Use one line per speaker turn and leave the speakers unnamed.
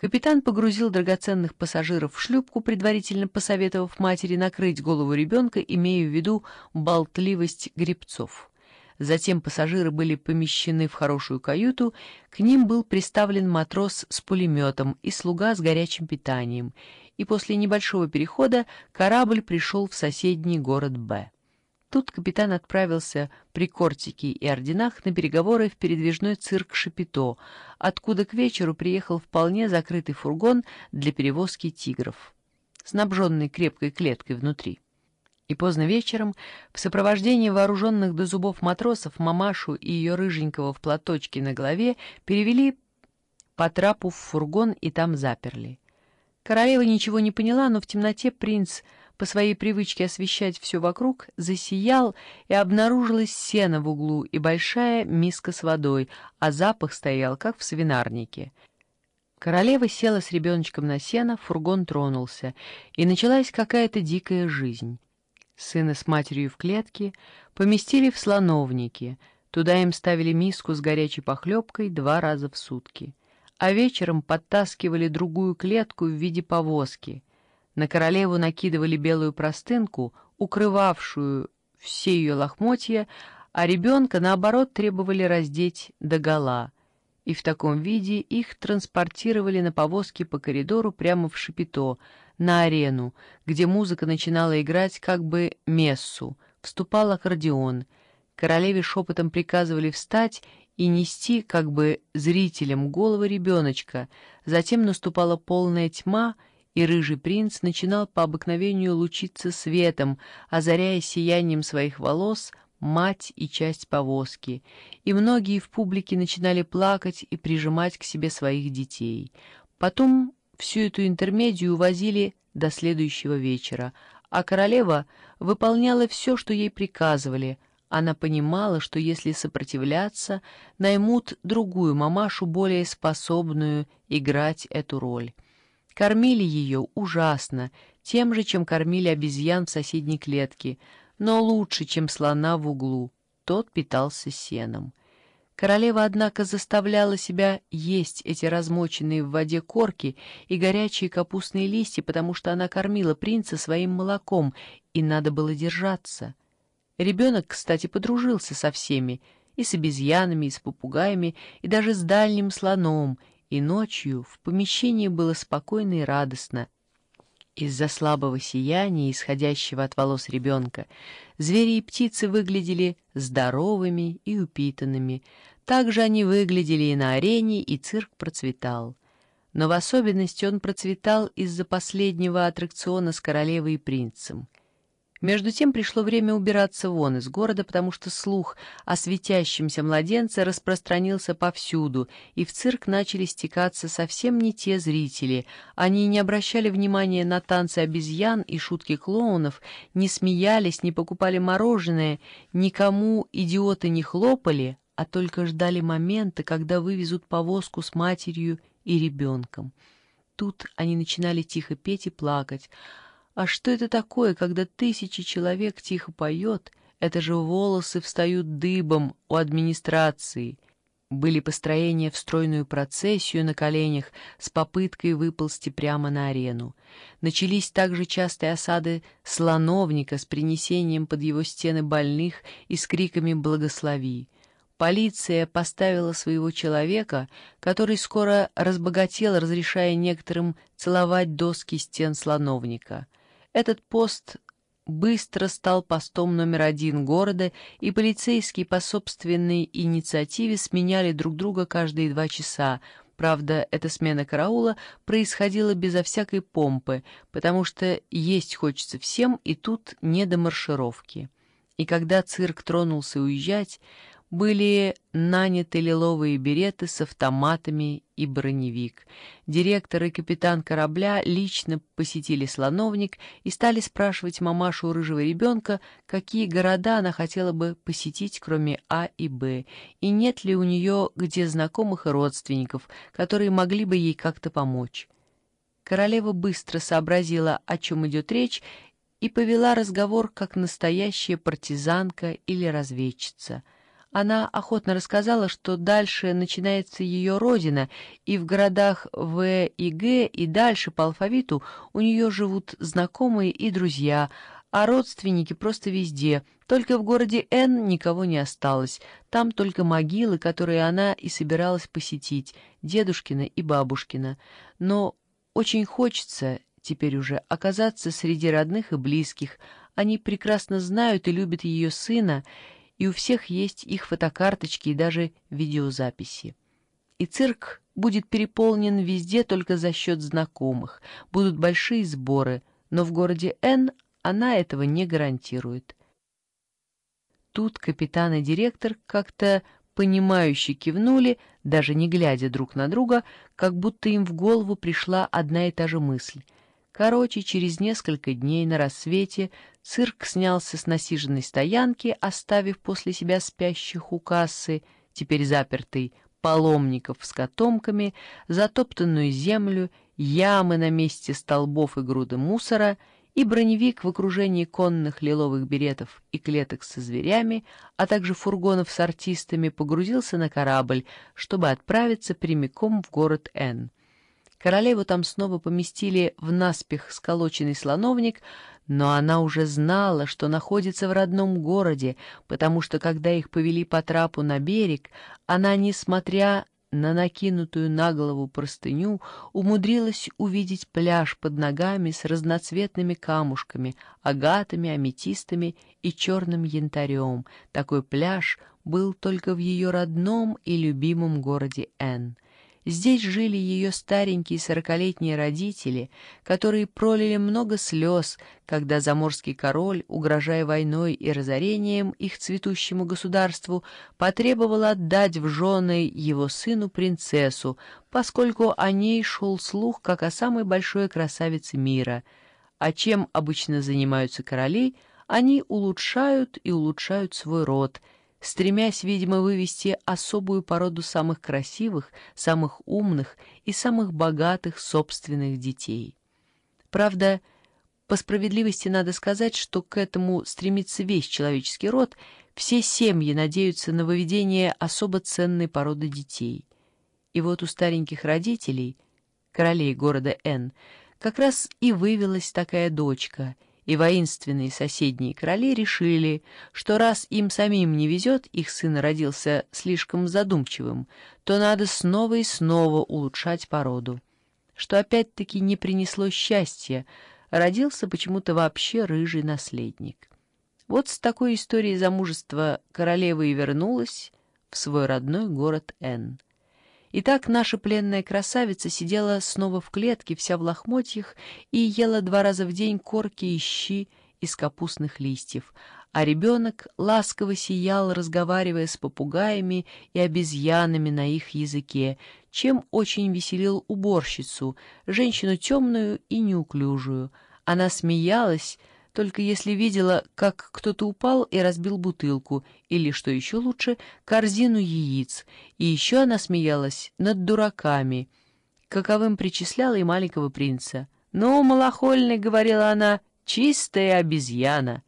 Капитан погрузил драгоценных пассажиров в шлюпку, предварительно посоветовав матери накрыть голову ребенка, имея в виду болтливость гребцов. Затем пассажиры были помещены в хорошую каюту, к ним был приставлен матрос с пулеметом и слуга с горячим питанием, и после небольшого перехода корабль пришел в соседний город Б. Тут капитан отправился при Кортике и Орденах на переговоры в передвижной цирк Шапито, откуда к вечеру приехал вполне закрытый фургон для перевозки тигров, снабженный крепкой клеткой внутри. И поздно вечером, в сопровождении вооруженных до зубов матросов, мамашу и ее рыженького в платочке на голове перевели по трапу в фургон и там заперли. Королева ничего не поняла, но в темноте принц по своей привычке освещать все вокруг, засиял, и обнаружилось сено в углу и большая миска с водой, а запах стоял, как в свинарнике. Королева села с ребеночком на сено, фургон тронулся, и началась какая-то дикая жизнь. Сына с матерью в клетке поместили в слоновники, туда им ставили миску с горячей похлебкой два раза в сутки, а вечером подтаскивали другую клетку в виде повозки — на королеву накидывали белую простынку, укрывавшую все ее лохмотья, а ребенка, наоборот, требовали раздеть догола. И в таком виде их транспортировали на повозке по коридору прямо в Шапито, на арену, где музыка начинала играть как бы мессу, вступал аккордеон. Королеве шепотом приказывали встать и нести как бы зрителям головы ребеночка, затем наступала полная тьма — и рыжий принц начинал по обыкновению лучиться светом, озаряя сиянием своих волос мать и часть повозки, и многие в публике начинали плакать и прижимать к себе своих детей. Потом всю эту интермедию увозили до следующего вечера, а королева выполняла все, что ей приказывали. Она понимала, что если сопротивляться, наймут другую мамашу, более способную играть эту роль. Кормили ее ужасно, тем же, чем кормили обезьян в соседней клетке, но лучше, чем слона в углу. Тот питался сеном. Королева, однако, заставляла себя есть эти размоченные в воде корки и горячие капустные листья, потому что она кормила принца своим молоком, и надо было держаться. Ребенок, кстати, подружился со всеми, и с обезьянами, и с попугаями, и даже с дальним слоном, и ночью в помещении было спокойно и радостно. Из-за слабого сияния, исходящего от волос ребенка, звери и птицы выглядели здоровыми и упитанными. Так же они выглядели и на арене, и цирк процветал. Но в особенности он процветал из-за последнего аттракциона с королевой и принцем — между тем пришло время убираться вон из города, потому что слух о светящемся младенце распространился повсюду, и в цирк начали стекаться совсем не те зрители. Они не обращали внимания на танцы обезьян и шутки клоунов, не смеялись, не покупали мороженое, никому идиоты не хлопали, а только ждали момента, когда вывезут повозку с матерью и ребенком. Тут они начинали тихо петь и плакать, а что это такое, когда тысячи человек тихо поет? Это же волосы встают дыбом у администрации. Были построения в стройную процессию на коленях с попыткой выползти прямо на арену. Начались также частые осады слоновника с принесением под его стены больных и с криками «Благослови!». Полиция поставила своего человека, который скоро разбогател, разрешая некоторым целовать доски стен слоновника — этот пост быстро стал постом номер один города, и полицейские по собственной инициативе сменяли друг друга каждые два часа. Правда, эта смена караула происходила безо всякой помпы, потому что есть хочется всем, и тут не до маршировки. И когда цирк тронулся уезжать, были наняты лиловые береты с автоматами и броневик. Директор и капитан корабля лично посетили слоновник и стали спрашивать мамашу рыжего ребенка, какие города она хотела бы посетить, кроме А и Б, и нет ли у нее где знакомых и родственников, которые могли бы ей как-то помочь. Королева быстро сообразила, о чем идет речь, и повела разговор как настоящая партизанка или разведчица — Она охотно рассказала, что дальше начинается ее родина, и в городах В и Г и дальше по алфавиту у нее живут знакомые и друзья, а родственники просто везде. Только в городе Н никого не осталось. Там только могилы, которые она и собиралась посетить, дедушкина и бабушкина. Но очень хочется теперь уже оказаться среди родных и близких. Они прекрасно знают и любят ее сына, и у всех есть их фотокарточки и даже видеозаписи. И цирк будет переполнен везде только за счет знакомых, будут большие сборы, но в городе Н она этого не гарантирует. Тут капитан и директор как-то понимающе кивнули, даже не глядя друг на друга, как будто им в голову пришла одна и та же мысль — Короче, через несколько дней на рассвете цирк снялся с насиженной стоянки, оставив после себя спящих у кассы, теперь запертый, паломников с котомками, затоптанную землю, ямы на месте столбов и груды мусора и броневик в окружении конных лиловых беретов и клеток со зверями, а также фургонов с артистами погрузился на корабль, чтобы отправиться прямиком в город Н. Королеву там снова поместили в наспех сколоченный слоновник, но она уже знала, что находится в родном городе, потому что, когда их повели по трапу на берег, она, несмотря на накинутую на голову простыню, умудрилась увидеть пляж под ногами с разноцветными камушками, агатами, аметистами и черным янтарем. Такой пляж был только в ее родном и любимом городе Н. Здесь жили ее старенькие сорокалетние родители, которые пролили много слез, когда заморский король, угрожая войной и разорением их цветущему государству, потребовал отдать в жены его сыну принцессу, поскольку о ней шел слух, как о самой большой красавице мира. А чем обычно занимаются короли, они улучшают и улучшают свой род — стремясь, видимо, вывести особую породу самых красивых, самых умных и самых богатых собственных детей. Правда, по справедливости надо сказать, что к этому стремится весь человеческий род, все семьи надеются на выведение особо ценной породы детей. И вот у стареньких родителей, королей города Н, как раз и вывелась такая дочка — и воинственные соседние короли решили, что раз им самим не везет, их сын родился слишком задумчивым, то надо снова и снова улучшать породу. Что опять-таки не принесло счастья, родился почему-то вообще рыжий наследник. Вот с такой историей замужества королева и вернулась в свой родной город Н. Итак, наша пленная красавица сидела снова в клетке, вся в лохмотьях, и ела два раза в день корки и щи из капустных листьев, а ребенок ласково сиял, разговаривая с попугаями и обезьянами на их языке, чем очень веселил уборщицу, женщину темную и неуклюжую. Она смеялась, только если видела, как кто-то упал и разбил бутылку, или, что еще лучше, корзину яиц, и еще она смеялась над дураками, каковым причисляла и маленького принца. «Ну, малохольный», — говорила она, — «чистая обезьяна».